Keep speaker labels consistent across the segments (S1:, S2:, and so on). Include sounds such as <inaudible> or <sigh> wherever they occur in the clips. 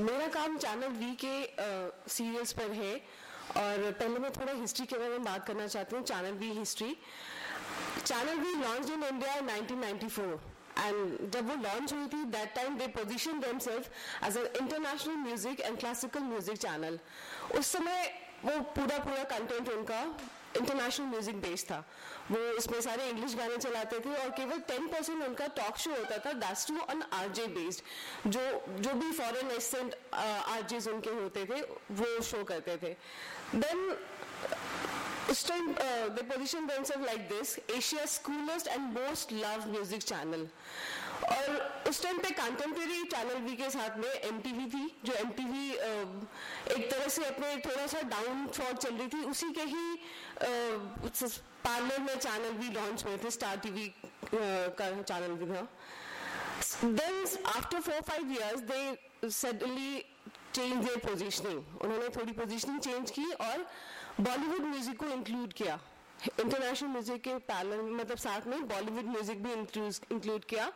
S1: मेरा काम channel V के सीरियल्स पर है। और पहले मैं थोड़ा हिस्ट्री के बारे में बात करना चाहती हूँ Channel V history Channel V launch in India 1994 and जब वो लॉन्च हुई थी that time they position themself as a international music and classical music channel उस समय वो पूरा पूरा कंटेंट उनका इंटरनेशनल म्यूज़िक बेस्ड था। वो उसमें सारे इंग्लिश गाने चलाते थे और केवल टेन परसेंट उनका टॉक शो होता था that's too on RJ based जो जो भी फॉरेन एसेंट आरजेस उनके होते थे, वो शो करते थे. देन उस time they position themself like this Asia coolest and most love music channel और उस टाइम पे कंटेम्प्रेरी चैनल भी के साथ में एम थी, जो एम एक तरह से अपने थोड़ा सा डाउन फॉल चल रही थी, उसी के ही पार्लर में चैनल भी लॉन्च हुए थे स्टार टीवी का चैनल भी था। Then after four five years they suddenly change their positioning उन्होंने थोड़ी पोजिशनिंग चेंज की और बॉलीवुड म्यूज़िक को इंक्लूड किया। इंटरनेशनल म्यूज़िक के पैनल मतलब साथ में बॉलीवुड म्यूज़िक भी इंक्लूड किया,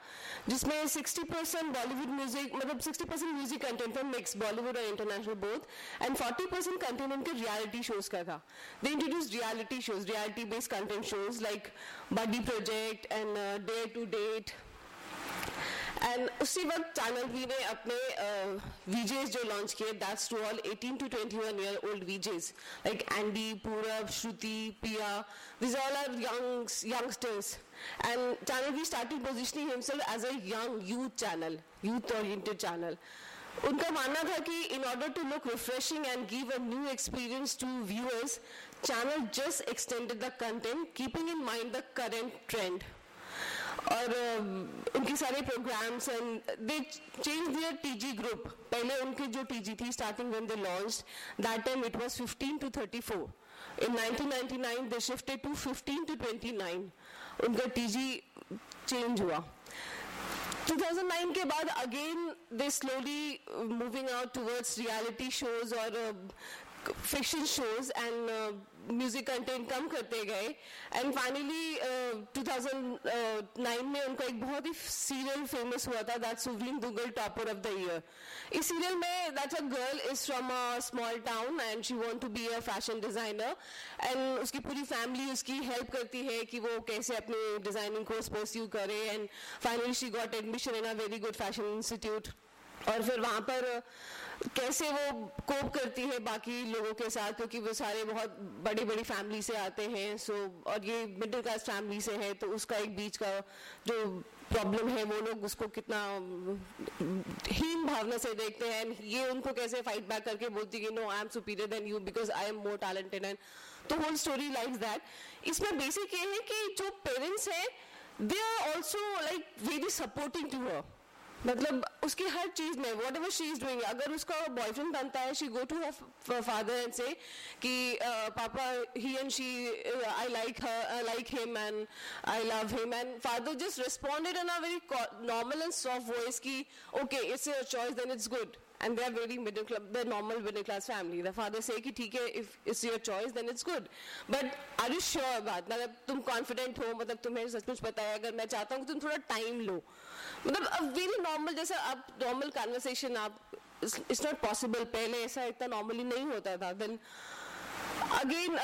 S1: जिसमें 60 परसेंट बॉलीवुड म्यूज़िक मतलब 60 परसेंट म्यूज़िक कंटेंट था मिक्स बॉलीवुड और international both and 40 percent content उनके रियलिटी शोज़ का था। They introduce reality shows reality based content shows like Buddy Project and day to date and उसी वक्त चैनल वी ने अपने वीजेस जो लॉन्च किए that's to all 18 to 21 year old VJs like Andy Purab Shruti Pia this all are youngsters and Channel V started positioning himself as a young youth channel youth oriented channel उनका मानना था कि in order to look refreshing and give a new experience to viewers channel just extended the content keeping in mind the current trend और उनके सारे programs and they change their TG group पहले उनकी जो टीजी थी starting when they launch that time it was 15 to 34 in 1999 they shifted to 15 to 29 उनका TG change हुआ. 2009 के बाद again they slowly moving out towards reality shows और fiction shows and music content कम करते गए। एंड फाइनली uh, 2009 में उनका एक बहुत ही सीरियल फ़ेमस हुआ था that Suvreen Duggal topper of the year इस सीरियल में that's a girl is from a small town and she want to be a fashion designer and उसकी पूरी फैमिली उसकी हेल्प करती है कि वो कैसे अपने डिज़ाइनिंग कोर्स परस्यू करे। And finally she got admission in a very good fashion institute और फिर वहाँ पर कैसे वो कोप करती है बाकी लोगों के साथ, क्योंकि वो सारे बहुत बड़ी बड़ी फैमिली से आते हैं सो और ये मिडिल क्लास फैमिली से है तो उसका एक बीच का जो प्रॉब्लम है, वो लोग उसको कितना हीन भावना से देखते हैं ये उनको कैसे फाइट बैक करके बोलती है no I am superior than you because I am more talented and तो होल स्टोरी लाइक दैट इसमें बेसिक ये है कि जो पेरेंट्स हैं they are also like very supporting to her मतलब उसकी हर चीज़ में whatever she is doing अगर उसका बॉयफ्रेंड बनता है she go to her father and say कि पापा he and she I like like him and I love him and father just responded in a very normal and soft voice की okay it's your choice then it's good and they are very middle class the normal middle class family the father say कि ठीक है if it's your choice then it's good but are you sure बात मतलब तुम confident हो? मतलब तुम्हें सच कुछ पता है? अगर मैं चाहता हूँ कि तुम थोड़ा टाइम लो। मतलब अ वेरी नॉर्मल जैसे आप नॉर्मल कॉन्वर्सेशन आप इट्स नॉट पॉसिबल पहले ऐसा इतना नॉर्मली नहीं होता था। Then again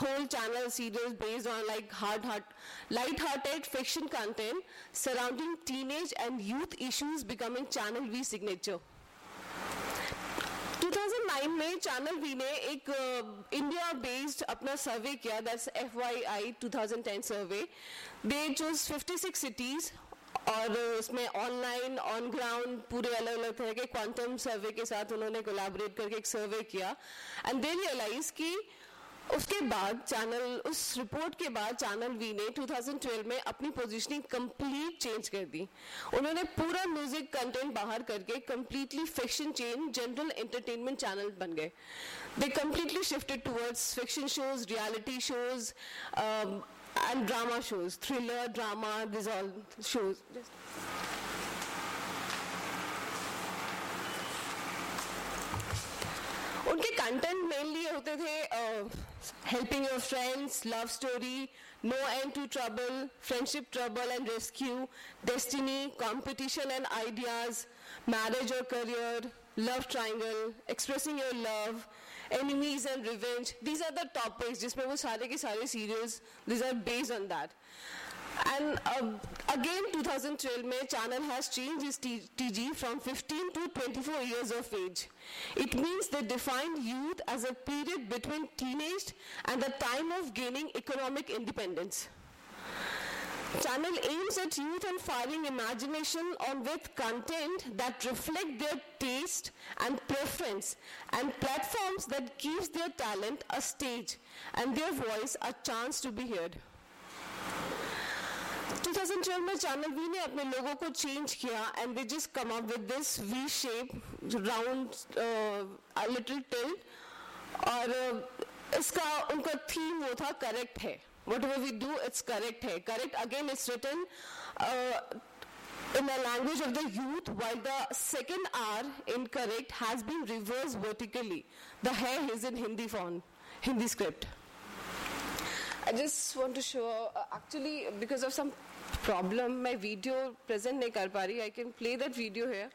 S1: whole channel serial based on like hard heart light hearted fiction content surrounding teenage and youth issues becoming Channel V signature 2009 में चैनल वी ने एक इंडिया बेस्ड अपना सर्वे किया that's F Y I two thousand ten survey they choose 56 cities और उसमें online on ground पूरे अलग अलग तरह के क्वांटम सर्वे के साथ उन्होंने कोलैबोरेट करके एक सर्वे किया। एंड दे रियलाइज़ की उसके बाद चैनल उस रिपोर्ट के बाद चैनल वी ने 2012 में अपनी पोजीशनिंग कंप्लीट चेंज कर दी। उन्होंने पूरा म्यूज़िक कंटेंट बाहर करके completely fiction change general entertainment channel बन गए। They completely shifted towards fiction shows reality shows and drama shows thriller drama all shows उनके कंटेंट मेनली होते थे helping your friends, love story, no end to trouble, friendship trouble and rescue, destiny, competition and ideas, marriage or career, love triangle, expressing your love, enemies and revenge. These are the topics जिसमें वो सारे के सारे serials these are based on that. And uh, again, 2012 में channel has changed its TG from 15 to 24 years of age. It means they define youth as a period between teenage and the time of gaining economic independence. Channel aims at youth and firing imagination on with content that reflect their taste and preference and platforms that gives their talent a stage and their voice a chance to be heard. 2012 में channel V ने अपने लोगों को change किया and they just come up with this V shape round little till और uh, इसका उनका theme वो था करेक्ट है whatever we do it's correct hai correct again it's written uh, in the language of the youth while the second r in correct has been reversed vertically the hair is in hindi font hindi script I just want to show, uh, actually, because of some problem मैं video present नहीं कर पा रही I can play that video है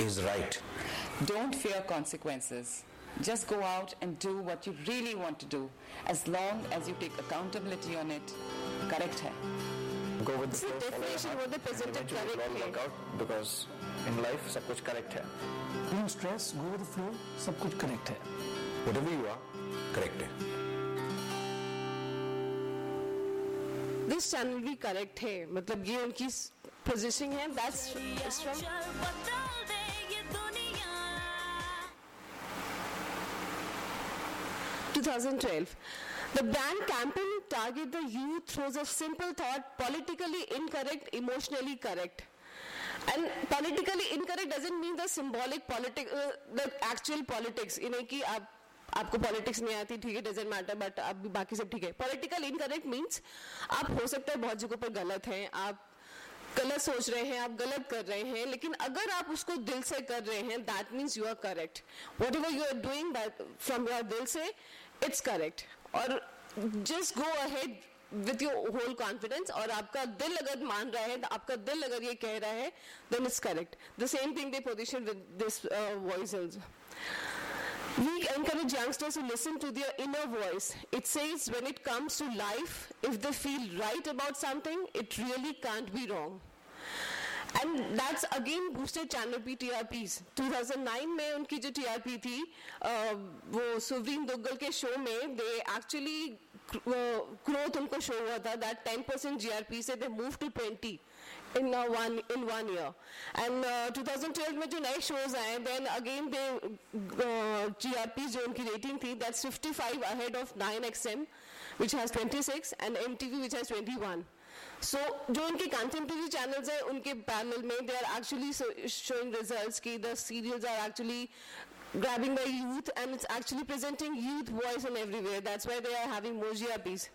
S2: is right.
S3: Don't fear consequences. Just go out and do what you really want to do, as long as you take accountability on it. Correct hai.
S2: Go with the
S1: See,
S2: flow. follow your
S1: definition
S2: heart,
S1: what they
S2: and
S1: presented
S2: eventually it will all
S1: correctly.
S2: work out because in life सब कुछ correct है.
S4: No stress go with flow सब कुछ correct है
S2: Whatever you are, correct है.
S1: This channel भी correct है मतलब ये उनकी पोजिशनिंग है that's from 2012. The brand campaign target the youth through a simple thought, politically incorrect, emotionally correct. And politically incorrect doesn't mean the symbolic politics, uh, the actual politics. इन्हें कि आप आपको पॉलिटिक्स नहीं आती ठीक है डजेंट मैटर बट आप बाकी सब ठीक है पॉलिटिकल इनकरेक्ट मीन्स आप हो सकता है बहुत जगहों पर गलत हैं आप गलत सोच रहे हैं आप गलत कर रहे हैं लेकिन अगर आप उसको दिल से कर रहे हैं that means you are correct whatever you are doing from your दिल से इट्स करेक्ट और just go ahead with your whole confidence और आपका दिल अगर मान रहा है आपका दिल अगर ये कह रहा है then it's correct the same thing they position with this voice We encourage youngsters to listen to their inner voice. It says when it comes to life, if they feel right about something, it really can't be wrong. And that's again boosted channel P TRPs 2009 में उनकी जो TRP थी अह, वो सुवरीन दुग्गल के show में they actually growth उनको show हुआ था दैट 10 परसेंट जीआरपी से they move to 20 in uh, one in one year. And uh, 2012 में जो नए shows आए then again they uh, GRP जो उनकी rating थी that's 55 ahead of 9XM which has 26 and MTV which has 21 so जो उनके contemporary channels हैं उनके panel में they are actually so, showing results कि the serials are actually grabbing the youth and it's actually presenting youth voice in everywhere that's why they are having more GRPs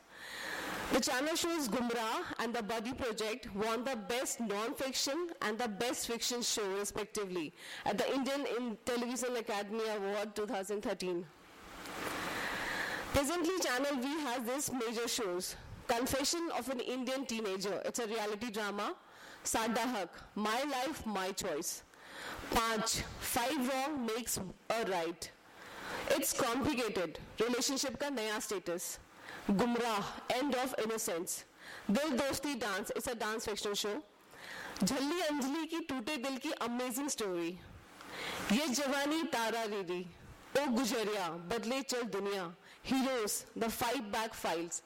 S1: the channel shows Gumrah and the Buddy Project won the Best Non-Fiction and the Best Fiction Show respectively at the Indian in Television Academy Award 2013. Presently, Channel V has this major shows. Confession of an Indian Teenager. It's a reality drama. Sada Haq. My Life, My Choice. Panch. Five wrong makes a right. It's complicated. Relationship का नया status. Gumrah. End of innocence. Dil Dosti Dance. It's a dance fictional show. झल्ली Anjali की टूटे दिल की amazing story ये जवानी तारा रीरी ओ गुजरिया बदले चल दुनिया heroes the fight back files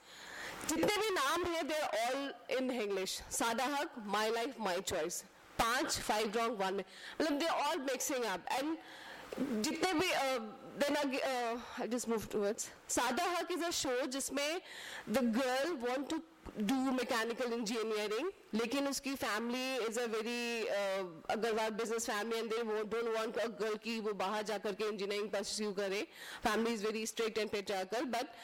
S1: जितने भी नाम हैं they all in English Sadda Haq my life my choice पाँच फाइव रॉन्ग वन में मतलब they all mixing up and जितने भी then I just move towards Sadda Haq is a show जिसमें the girl want to do mechanical engineering लेकिन उसकी family is a very Agarwal business family and they don't want a girl की वो बाहर जा करके इंजीनियरिंग परस्यू करे. Family is very strict and patriarchal but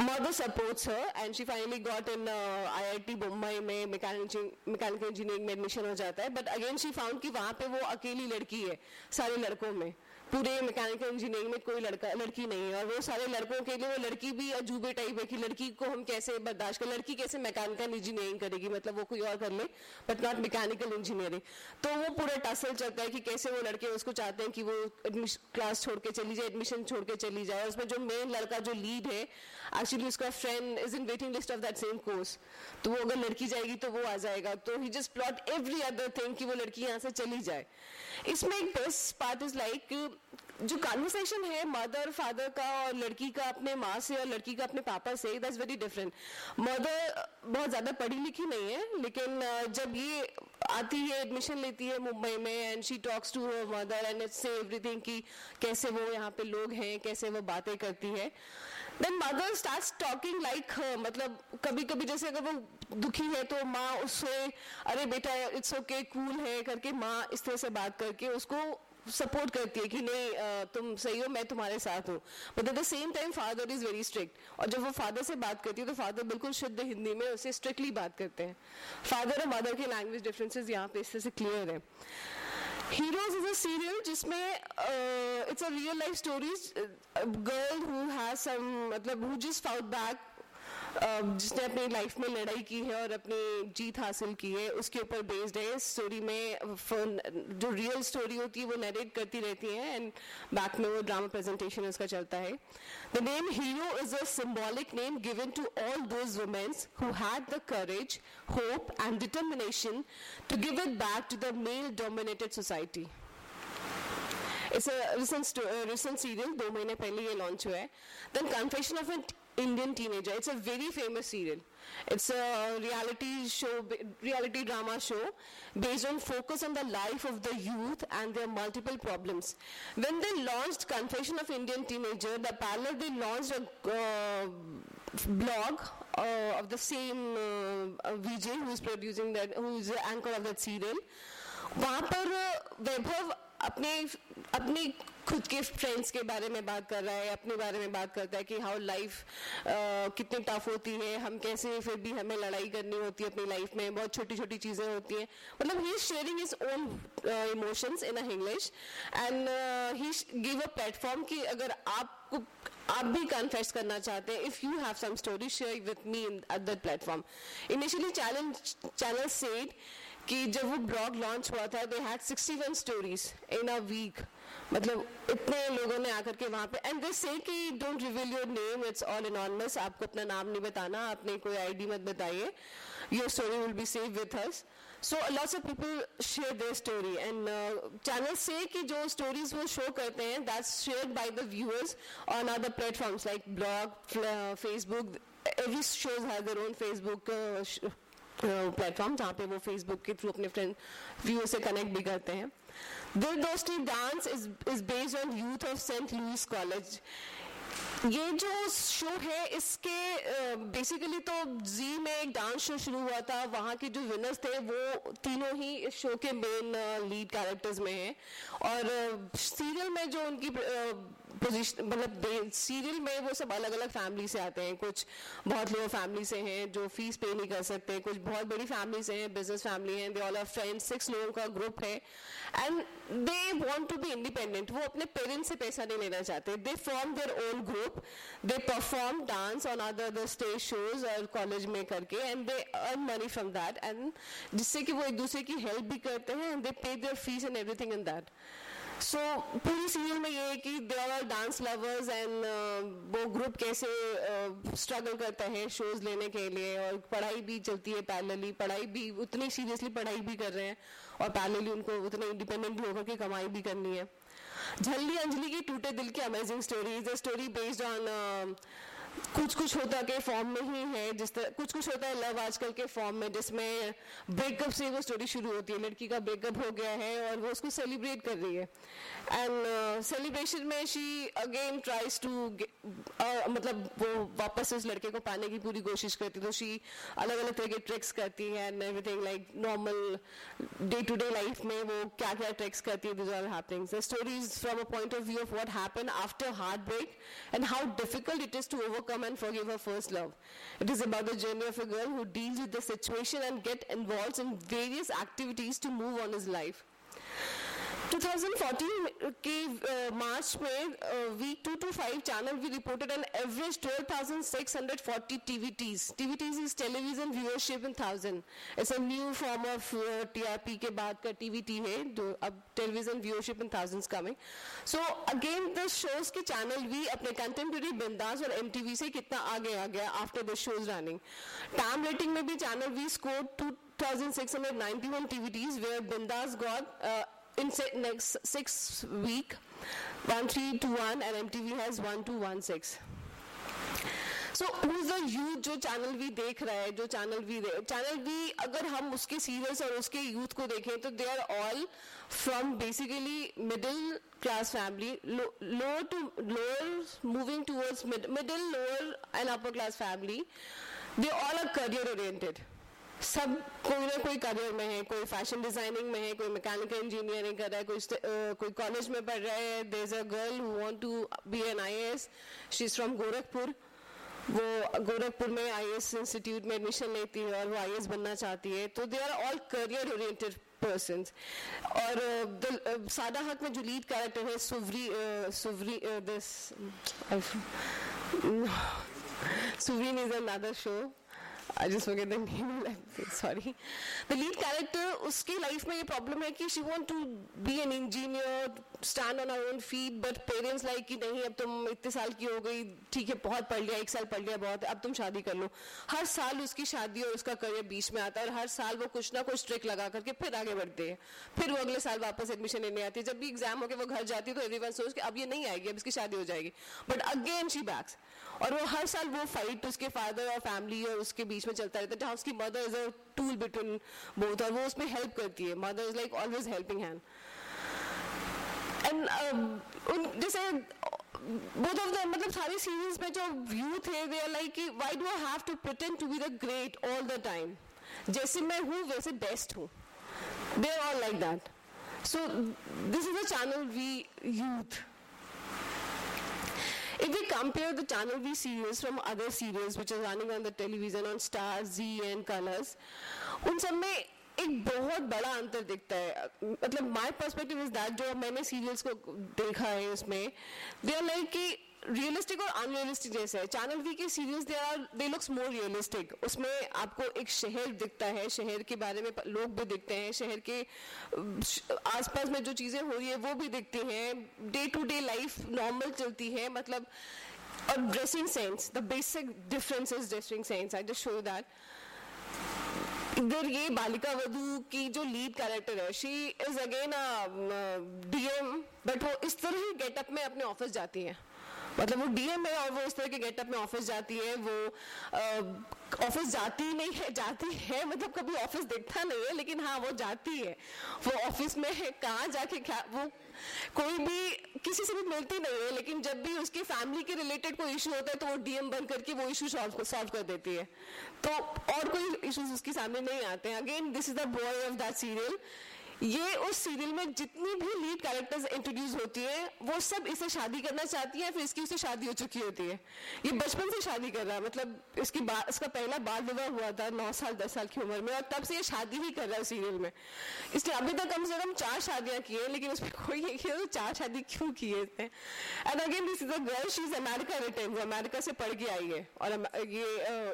S1: mother supports her and she finally got in uh, IIT Mumbai में mechanical engineering में admission हो जाता है. बट अगेन शी फाउंड कि वहाँ पे वो अकेली लड़की है सारे लड़कों में. पूरे मैकेनिकल इंजीनियरिंग में कोई लड़का लड़की नहीं है. और वो सारे लड़कों के लिए वो लड़की भी अजूबे टाइप है कि लड़की को हम कैसे बर्दाश्त कर लड़की कैसे मैकेनिकल इंजीनियरिंग करेगी मतलब वो कोई और कर ले बट नॉट मैकेनिकल इंजीनियरिंग तो वो पूरा टसल चलता है कि कैसे वो लड़के उसको चाहते हैं कि वो क्लास छोड़ के चली जाए एडमिशन छोड़ के चली जाए. और उसमें जो मेन लड़का जो लीड है एक्चुअली उसका friend is in waiting list of that same course तो वो अगर लड़की जाएगी तो वो आ जाएगा। तो he just plot every other thing कि वो लड़की यहाँ से चली जाए। इसमें एक बेस्ट पार्ट इज़ लाइक जो कॉन्वर्सेशन है मदर फादर का और लड़की का अपने माँ से और लड़की का अपने पापा से दैट्स वेरी डिफरेंट मदर बहुत ज़्यादा पढ़ी लिखी नहीं है लेकिन uh, जब ये आती है एडमिशन लेती है मुंबई में and she talks to mother and it's everything कि कैसे वो यहाँ पे लोग हैं कैसे वो बातें करती है। Then mother start talking like मतलब कभी कभी जैसे अगर वो दुखी है तो माँ उससे, अरे बेटा इट्स ओके कूल है, करके माँ इस तरह से बात करके उसको सपोर्ट करती है कि नहीं तुम सही हो, मैं तुम्हारे साथ हूँ। But at the same time father is very strict और जब वो फादर से बात करती है तो फादर बिल्कुल शुद्ध हिंदी में उससे स्ट्रिक्टली बात करते हैं। फादर और मदर के लैंग्वेज डिफरेंसेस यहाँ पे इससे क्लियर है। Heroes is a serial जिसमें uh, a real life stories a girl who has some मतलब just fought back uh, जिसने अपनी लाइफ में लड़ाई की है और अपनी जीत हासिल की है, उसके ऊपर बेस्ड है। स्टोरी में जो रियल स्टोरी होती है, वो नरेट करती रहती है एंड बैक में वो ड्रामा प्रेजेंटेशन उसका चलता है। The name hero is a symbolic name given to all those womens who had the courage hope and determination to give it back to the male dominated society it's recent serial दो महीने पहले ये launch हुआ है। Then confession of an Indian teenager it's a very famous serial it's a reality show reality drama show based on focus on the life of the youth and their multiple problems when they launched confession of indian teenager the parallel they launched a uh, blog uh, of the same uh, uh, vj who is producing that who is the anchor of that serial वहाँ पर वैभव अपने अपनी खुद के friends के बारे में बात कर रहा है, अपने बारे में बात करता है कि हाउ लाइफ कितनी टफ होती है, हम कैसे फिर भी हमें लड़ाई करनी होती है अपनी लाइफ में, बहुत छोटी छोटी चीज़ें होती हैं। मतलब he is sharing is own emotions in English and he give a platform कि अगर आपको, आप भी कन्फेस करना चाहते हैं if you have some story share with me in other platform initially channel channel said कि जब वो ब्लॉग लॉन्च हुआ था they had 61 stories in a week मतलब इतने लोगों ने आकर के वहाँ पे एंड दे से कि don't reveal your name it's all anonymous आपको अपना नाम नहीं बताना आपने कोई आईडी मत बताइए your story will be save with us so lots of people share their story and channel say कि जो स्टोरीज वो शो करते हैं that's shared by the viewers on other platforms like blog Facebook every shows have their Facebook uh, platform जहाँ पे वो Facebook के through अपने फ्रेंड व्यूअर से कनेक्ट भी करते हैं। Dil Dosti dance is is based on youth of Saint Louis college ये जो शो है, इसके बेसिकली तो जी में एक डांस शो शुरू हुआ था। वहाँ के जो विनर्स थे, वो तीनों ही इस शो के मेन लीड कैरेक्टर्स में हैं। और सीरियल में जो उनकी पोजीशन मतलब सीरियल में वो सब अलग अलग फैमिली से आते हैं। कुछ बहुत लोग फैमिली से हैं जो फ़ीस पे नहीं कर सकते। कुछ बहुत बड़ी फैमिली से हैं बिज़नेस फैमिली हैं। They all are friends six लोगों का ग्रुप है। And they want to be independent वो अपने पेरेंट्स से पैसा नहीं लेना चाहते। They form their own group they perform dance on other other stage shows और कॉलेज में करके and they earn money from that and जिससे कि वो एक दूसरे की हेल्प भी करते हैं and they pay their fees and everything in that so पूरी सीरियल में ये है कि they are dance lovers and वो ग्रुप कैसे स्ट्रगल करता है शोज़ लेने के लिए और पढ़ाई भी चलती है पैरेलली पढ़ाई भी, उतनी सीरियसली पढ़ाई भी कर रहे हैं और पैरेलली उनको उतने इंडिपेंडेंट भी होकर के कमाई भी करनी है। झल्ली अंजलि की टूटे दिल की amazing story is a story based on कुछ कुछ होता के फॉर्म में ही है जिस तरह कुछ कुछ होता है लव आजकल के फॉर्म में जिसमें ब्रेकअप से वो स्टोरी शुरू होती है। लड़की का ब्रेकअप हो गया है और वो उसको सेलिब्रेट कर रही है। एंड सेलिब्रेशन uh, में शी अगेन ट्राइज टू मतलब वो वापस उस लड़के को पाने की पूरी कोशिश करती है। तो शी अलग अलग तरह के ट्रिक्स करती है and everything like normal day to day life में वो क्या क्या ट्रिक्स करती है this are happening the story from a point of view of what happen after heart break and how difficult it is to overcome overcome and forgive her first love. It is about the journey of a girl who deals with the situation and get involved in various activities to move on his life. 2014 के मार्च में V two two five channel we reported an average 12,640 TVTs TVTs is television viewership in thousand it's a new form of TRP के बाद का TVT है जो अब television viewership in thousands coming so again the shows के channel भी अपने contemporary बिंदास कितना आगे आ गया after the running time rating में भी channel V score two 2691 TVTs where Bindas got in next six week, one three to one and MTV has one two one six. So the youth जो channel V देख रहा है, जो channel V channel V अगर हम उसके serials और उसके यूथ को देखें तो they are all from basically middle class family lower to lower moving towards middle lower and upper class family they all are career oriented सब कोई ना कोई करियर में है, कोई फ़ैशन डिज़ाइनिंग में है, कोई मैकेनिकल इंजीनियरिंग कर रहा है, कोई कोई कॉलेज में पढ़ रहा है। There is a girl who want to be an I S she is from Gorakhpur वो गोरखपुर में आई एस इंस्टीट्यूट में एडमिशन लेती है और वो आईएएस बनना चाहती है। तो they are all career oriented person और सादा हक में जो लीड कैरेक्टर है सुवरी सुवरी this Suvreen is another show I sorry the lead character उसकी लाइफ में ये प्रॉब्लम है कि she want to be an engineer stand on her own feet, but parents like कि नहीं अब तुम इतने साल की हो गई ठीक है बहुत पढ़ लिया एक साल पढ़ लिया बहुत अब तुम शादी कर लो। हर साल उसकी शादी और उसका करियर बीच में आता है और हर साल वो कुछ ना कुछ ट्रिक लगा करके फिर आगे बढ़ते हैं। फिर वो अगले साल वापस एडमिशन लेने आती है। जब भी एग्ज़ाम होकर वो घर जाती है तो एवरीवन सोच कि अब ये नहीं आएगी अब इसकी शादी हो जाएगी। बट अगेन शी बैक्स और वो हर साल वो फाइट उसके फादर और फैमिली और उसके बीच में चलता रहता है जहाँ उसकी mother is a tool between both और वो उसमें हेल्प करती है। Mother is like always helping hand and उन जैसे both of them मतलब सारे सीरीज़ में जो यूथ है they are like why do I have to pretend to be the great all the time जैसे मैं हूँ वैसे बेस्ट हूँ they are all like that so this is the channel V youth If we compare the channel V serials from other serials which are running on the television on Star, Z and Colors, उन सब में एक बहुत बड़ा अंतर दिखता है। मतलब माय पर्सपेक्टिव इज़ दैट जो मैंने सीरियल्स को देखा है उसमें दे आर लाइक कि रियलिस्टिक और अनरियलिस्टिक जैसे है। चैनल वी के serials they are they looks more realistic उसमें आपको एक शहर दिखता है। शहर के बारे में लोग भी दिखते हैं। शहर के, आसपास में जो चीज़ें हो रही है, वो भी दिखती हैं। Day to day life normal चलती है। मतलब और dressing sense the basic difference is dressing sense I just show that इधर ये बालिका वधु की जो लीड कैरेक्टर है she is again DM but वो इस तरह ही गेटअप में अपने ऑफ़िस जाती है। मतलब वो डीएम है और वो इस तरह के गेटअप में ऑफ़िस जाती है, वो ऑफ़िस जाती नहीं है, जाती है मतलब कभी ऑफ़िस देखता नहीं है, लेकिन हाँ वो जाती है। वो ऑफ़िस में है, कहाँ जाके क्या, वो कोई भी, किसी से भी मिलती नहीं है, लेकिन जब भी उसके फैमिली के रिलेटेड कोई इशू होता है तो वो डीएम बन करके वो इशू सॉल्व सॉल्व कर देती है। तो और कोई इश्यूज़ उसके सामने नहीं आते हैं। Again this is the boy of that serial ये उस सीरियल में जितनी भी लीड कैरेक्टर्स इंट्रोड्यूस होती है वो सब इसे शादी करना चाहती है फिर इसकी उसे शादी हो चुकी होती है। ये बचपन से शादी कर रहा है मतलब इसकी बा, इसका पहला बाल विवाह हुआ था नौ साल दस साल की उम्र में और तब से ये शादी ही कर रहा है सीरियल में। इसने अभी तक कम से कम चार शादियाँ की है लेकिन उसमें कोई <laughs> ये तो चार शादी क्यों की है इसने? And again this is a girl she is America return वो अमेरिका से पढ़ के आई है और ये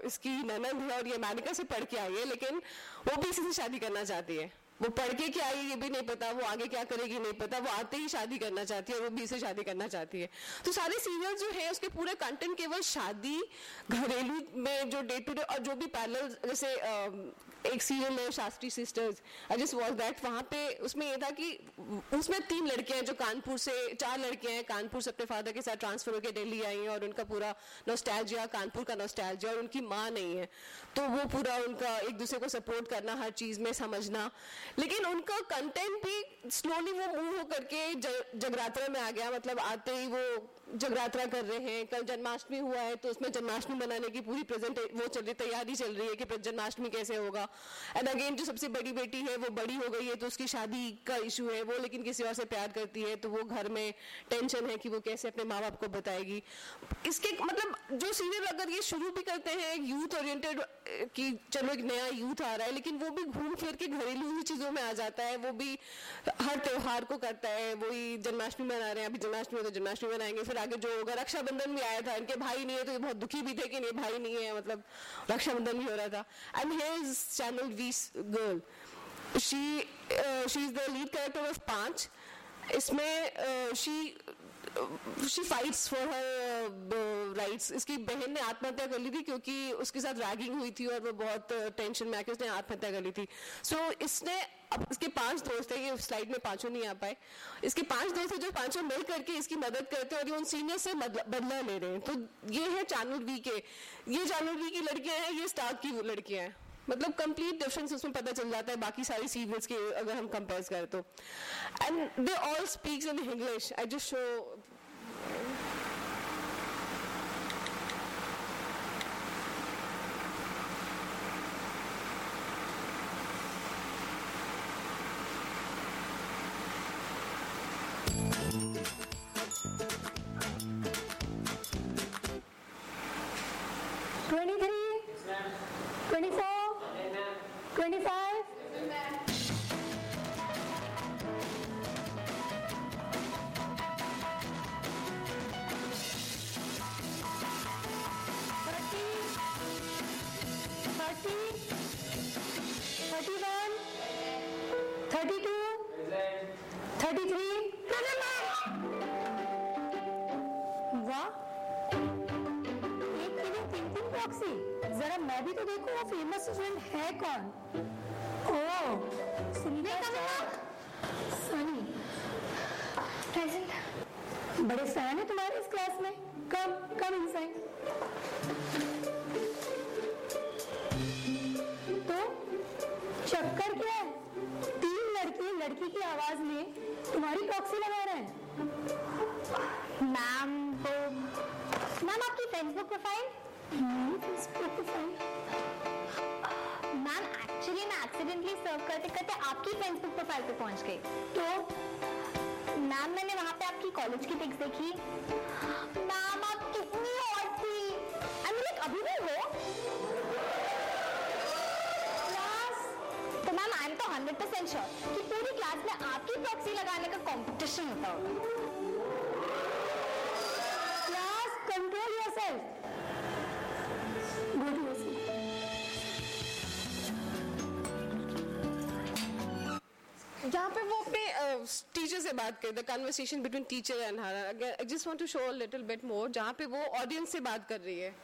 S1: इसकी ननद है और ये अमेरिका से पढ़ के आई है लेकिन वो भी इसी से शादी करना चाहती है। वो पढ़ के क्या आई ये भी नहीं पता, वो आगे क्या करेगी, नहीं पता, वो आते ही शादी करना चाहती है, वो बी से शादी करना चाहती है। तो सारे सीरियल जो है, उसके पूरे कंटेंट केवल शादी, घरेलू में जो डे टू डे और जो भी पैरल जैसे एक सीरियल है Shastri sisters I just watch that वहाँ पे उसमें ये था कि उसमें तीन लड़कियाँ हैं जो कानपुर से, चार लड़कियाँ हैं कानपुर से अपने फादर के साथ ट्रांसफ़र होकर दिल्ली आई हैं और उनका पूरा नोस्टैल्जिया कानपुर का नोस्टैल्जिया और उनकी माँ नहीं है। तो वो पूरा उनका एक दूसरे को सपोर्ट करना, हर चीज़ में समझना। लेकिन उनका कंटेंट भी स्लोली वो मूव होकर के जगरात्रा में आ गया। मतलब आते ही वो जगरात्रा कर रहे हैं। कल जन्माष्टमी हुआ है तो उसमें जन्माष्टमी मनाने की पूरी प्रेजेंट वो चल रही, तैयारी चल रही है कि जन्माष्टमी कैसे होगा। एंड अगेन जो सबसे बड़ी बेटी है, वो बड़ी हो गई है तो उसकी शादी का इशू है, वो लेकिन किसी और से प्यार करती है तो वो घर में टेंशन है कि वो कैसे अपने माँ बाप को बताएगी। इसके मतलब जो सीरियल अगर ये शुरू भी करते हैं यूथ ओरिएंटेड कि चलो एक नया यूथ आ रहा है, लेकिन वो भी घूम फिर के घरेलू ही चीज़ों में आ जाता है, वो भी हर त्योहार को करता है, वही जन्माष्टमी मना रहे हैं, अभी जन्माष्टमी तो जन्माष्टमी मनाएँगे, फिर आगे जो होगा, रक्षाबंधन भी आया था, इनके भाई नहीं है तो ये बहुत दुखी भी थे कि नहीं, भाई नहीं है मतलब रक्षाबंधन भी हो रहा था। And here is channel V girl she she is the lead character of पाँच इसमें she she fights for her rights इसकी बहन ने आत्महत्या कर ली थी क्योंकि उसके साथ रैगिंग हुई थी और वो बहुत टेंशन में आके उसने आत्महत्या कर ली थी. सो so, इसने अब इसके पाँच दोस्त हैं ये स्लाइड में पाँचों नहीं आ पाए. इसके पाँच दोस्त हैं जो पाँचों मिल करके इसकी मदद करते हैं और ये उन सीनियर से बदला ले रहे हैं. तो ये है चैनल वी के. ये चैनल वी की लड़कियाँ हैं ये स्टार की लड़कियाँ हैं. मतलब कंप्लीट डिफरेंस उसमें पता चल जाता है, बाकी सारी सीरियल्स के अगर हम कंपेयर करें तो।
S5: And they all speaks in English I just show जरा मैं भी तो देखो वो फ़ेमस स्टूडेंट है कौन? सुनीता सनी प्रेजेंट बड़े फ़ैन है तुम्हारे इस क्लास में। कम कम इनसाइड तो चक्कर क्या है? तीन लड़के लड़की की आवाज़ में तुम्हारी प्रॉक्सी लगा रहे हैं। मैम मैम आपकी फेसबुक प्रोफ़ाइल फेसबुक सर्व करते करते आपकी फेसबुक प्रोफ़ाइल पे पहुँच गई। तो मैम मैंने वहाँ पे आपकी कॉलेज की पिक्स देखी। मैम आप कितनी हॉट थी। आई मीन अभी भी हो? क्लास तो मैम आई एम तो 100% श्योर कि पूरी क्लास में आपकी प्रॉक्सी लगाने का कंपटीशन होता होगा। Class, control yourself.
S1: टीचर से बात कर the conversation between teacher and her I just want to show little bit more जहाँ पे वो ऑडियंस से बात कर रही है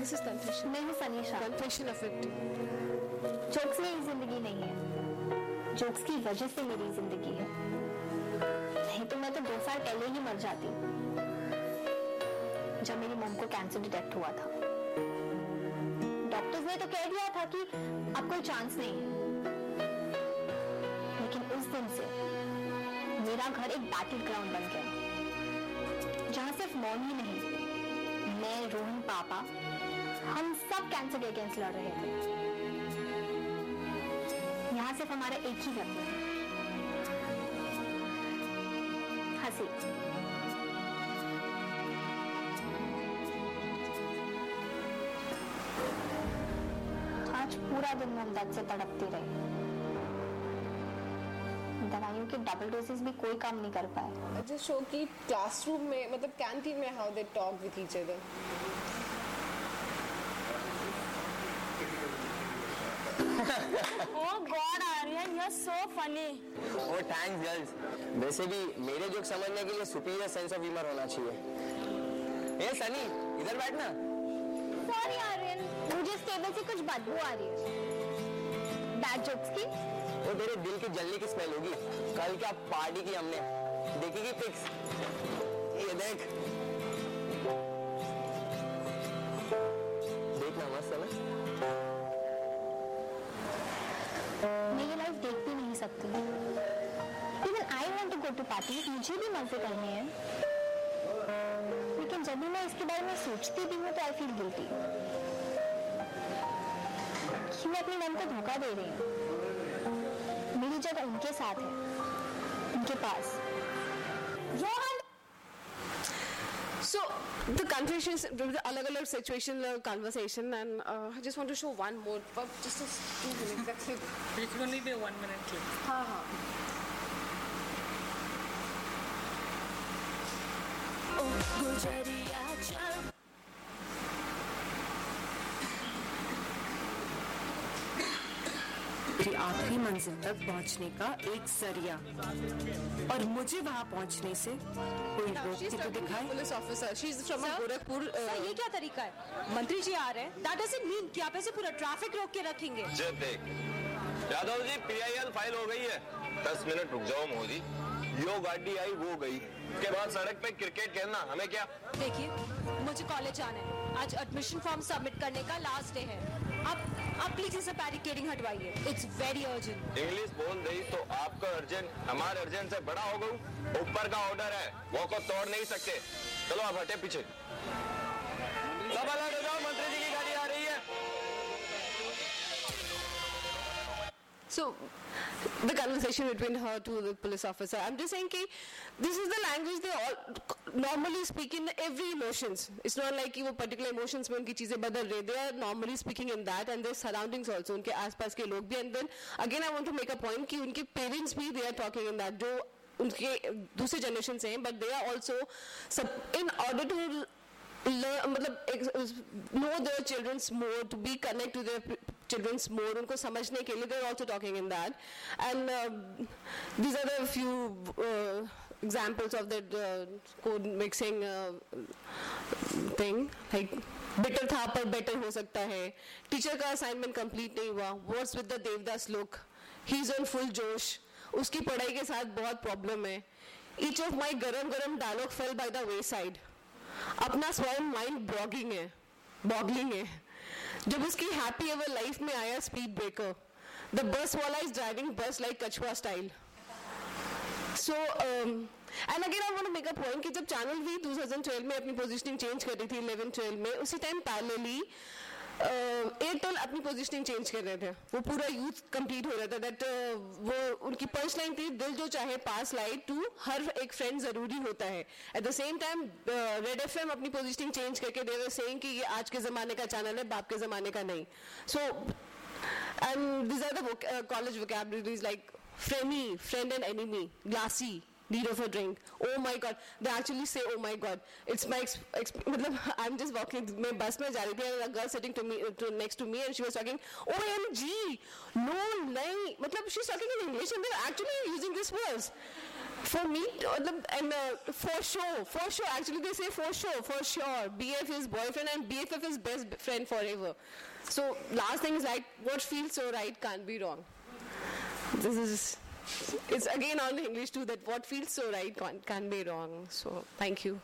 S1: This confession.
S5: मैं हूँ सनीशा
S1: of it.
S5: जोक्स मेरी ज़िंदगी नहीं है जोक्स की वजह से मेरी ज़िंदगी है। नहीं तो मैं तो दो साल पहले ही मर जाती। जब मेरी मॉम को कैंसर डिटेक्ट हुआ था। डॉक्टर्स ने तो कह दिया था कि अब कोई चांस नहीं है। लेकिन उस दिन से मेरा घर एक बैटल ग्राउंड बन गया। जहाँ सिर्फ़ मॉम ही नहीं, मैं, रोहन, पापा, हम सब कैंसर के अगेंस्ट लड़ रहे थे। सिर्फ़ हमारा एक ही लक्ष्य है। हँसी। आज पूरा दिन मैं दर्द से तड़पती रही। दवाइयों की डबल डोजेस भी कोई काम नहीं कर पाए।
S1: just show कि क्लासरूम में मतलब कैंटीन में how they talk with each other. <laughs>
S5: Oh God, Aryan, you're so funny.
S6: Oh thanks girls वैसे भी मेरे जोक समझने के लिए सुपीरियर सेंस ऑफ़ ह्यूमर होना चाहिए। ए सनी इधर बैठना
S5: Sorry, Aryan. मुझे इस टेबल से कुछ बदबू आ रही है। बैड जोक्स की?
S6: वो तेरे दिल की जलने की स्मेल होगी। कल क्या पार्टी की हमने? देखेगी पिक्स ये देख।
S5: टू टू पार्टी मुझे भी मज़े करने हैं लेकिन जब भी मैं इसके बारे में सोचती भी हूँ तो आई फील गिल्टी कि मैं अपने मन को धोखा दे रही हूँ मेरी जगह उनके साथ है उनके पास Rohan
S1: So the conversations, the अलग अलग situation uh, conversation, and uh, I just want to show one more, but just a two minutes. That's it.
S7: It can only be a one minute clip.
S1: हाँ हाँ.
S8: आखिरी मंजिल तक पहुँचने का एक ज़रिया। और मुझे वहाँ पहुँचने से कोई रोकती तो
S1: talking to
S8: दिखाए
S1: police officer. She's from Gorakhpur. Uh,
S9: sir ये क्या तरीका है? मंत्री जी आ रहे हैं। दैट डजंट मीन कि आप ऐसे पूरा ट्रैफ़िक रोक के रखेंगे।
S10: यादव जी पीआईएल फ़ाइल हो गई है। दस मिनट रुक जाओ मोदी। यो गाड़ी आई वो गई। के बाद सड़क पे क्रिकेट खेलना हमें क्या?
S9: देखिए मुझे कॉलेज जाना है। आज एडमिशन फॉर्म सबमिट करने का लास्ट डे है। आप आप प्लीज़ इसे बैरिकेडिंग हटवाइए। इट्स वेरी अर्जेंट
S10: इंग्लिश बोल रही तो आपका अर्जेंट हमारे अर्जेंट से बड़ा हो गऊ ऊपर का ऑर्डर है वो को तोड़ नहीं सकते। चलो आप हटे पीछे। सब
S1: So, the conversation between her to the police officer. I'm just saying, ki, this is the language they all normally speak in every emotions. It's not like कि वो particular emotions में उनकी चीज़ें बदल रहे. They are normally speaking in that, and their surroundings also. उनके आसपास के लोग भी. And then again, I want to make a point कि उनके parents भी they are talking in that. जो उनके दूसरे generation से हैं, but they are also sub- in order to learn मतलब ex- know their children's more to be connect to children's more unko samajhne ke liye they are also talking in that. And uh, these are the few uh, examples of that uh, code mixing uh, thing. Like better था पर better हो सकता है teacher का assignment complete नहीं हुआ words with the Devdas look he is on full जोश उसकी पढ़ाई के साथ बहुत प्रॉब्लम है ईच ऑफ़ माई गरम गरम dialogue fail by the way side अपना स्वयं माइंड ब्लॉगिंग है बॉगलिंग है जब उसकी हैप्पी एवर लाइफ में आया स्पीड ब्रेकर द बस वाला इज़ ड्राइविंग बस लाइक कछुआ style so and again I want make a point कि जब चैनल वी 2012 में अपनी पोजीशनिंग चेंज कर रही थी 11 12 में, उसी टाइम पैरेलली एयरटेल अपनी पोजीशनिंग चेंज कर रहे थे। वो पूरा यूथ कंप्लीट हो रहा था। दैट वो उनकी पंच लाइन थी दिल जो चाहे पास लाइट टू हर एक फ्रेंड ज़रूरी होता है। At the same time Red F M अपनी पोजीशनिंग चेंज करके दे वर कि ये आज के जमाने का चैनल है बाप के जमाने का नहीं। So and the voc- uh, college vocabularies like frenemy, friend and enemy, glassy, need of a drink. Oh my god. They actually say oh my god. It's my i'm just walking my bus mein ja rahi and a girl sitting to me to next to me and she was talking omg no nahi matlab she's talking in english and they're actually using these words. For me and uh, for sure for sure actually they say for sure for sure bf is boyfriend and bff is best friend forever. So last thing is like what feels so right can't be wrong. This is it's again on English too that what feels so right can't, can't be wrong. So thank you.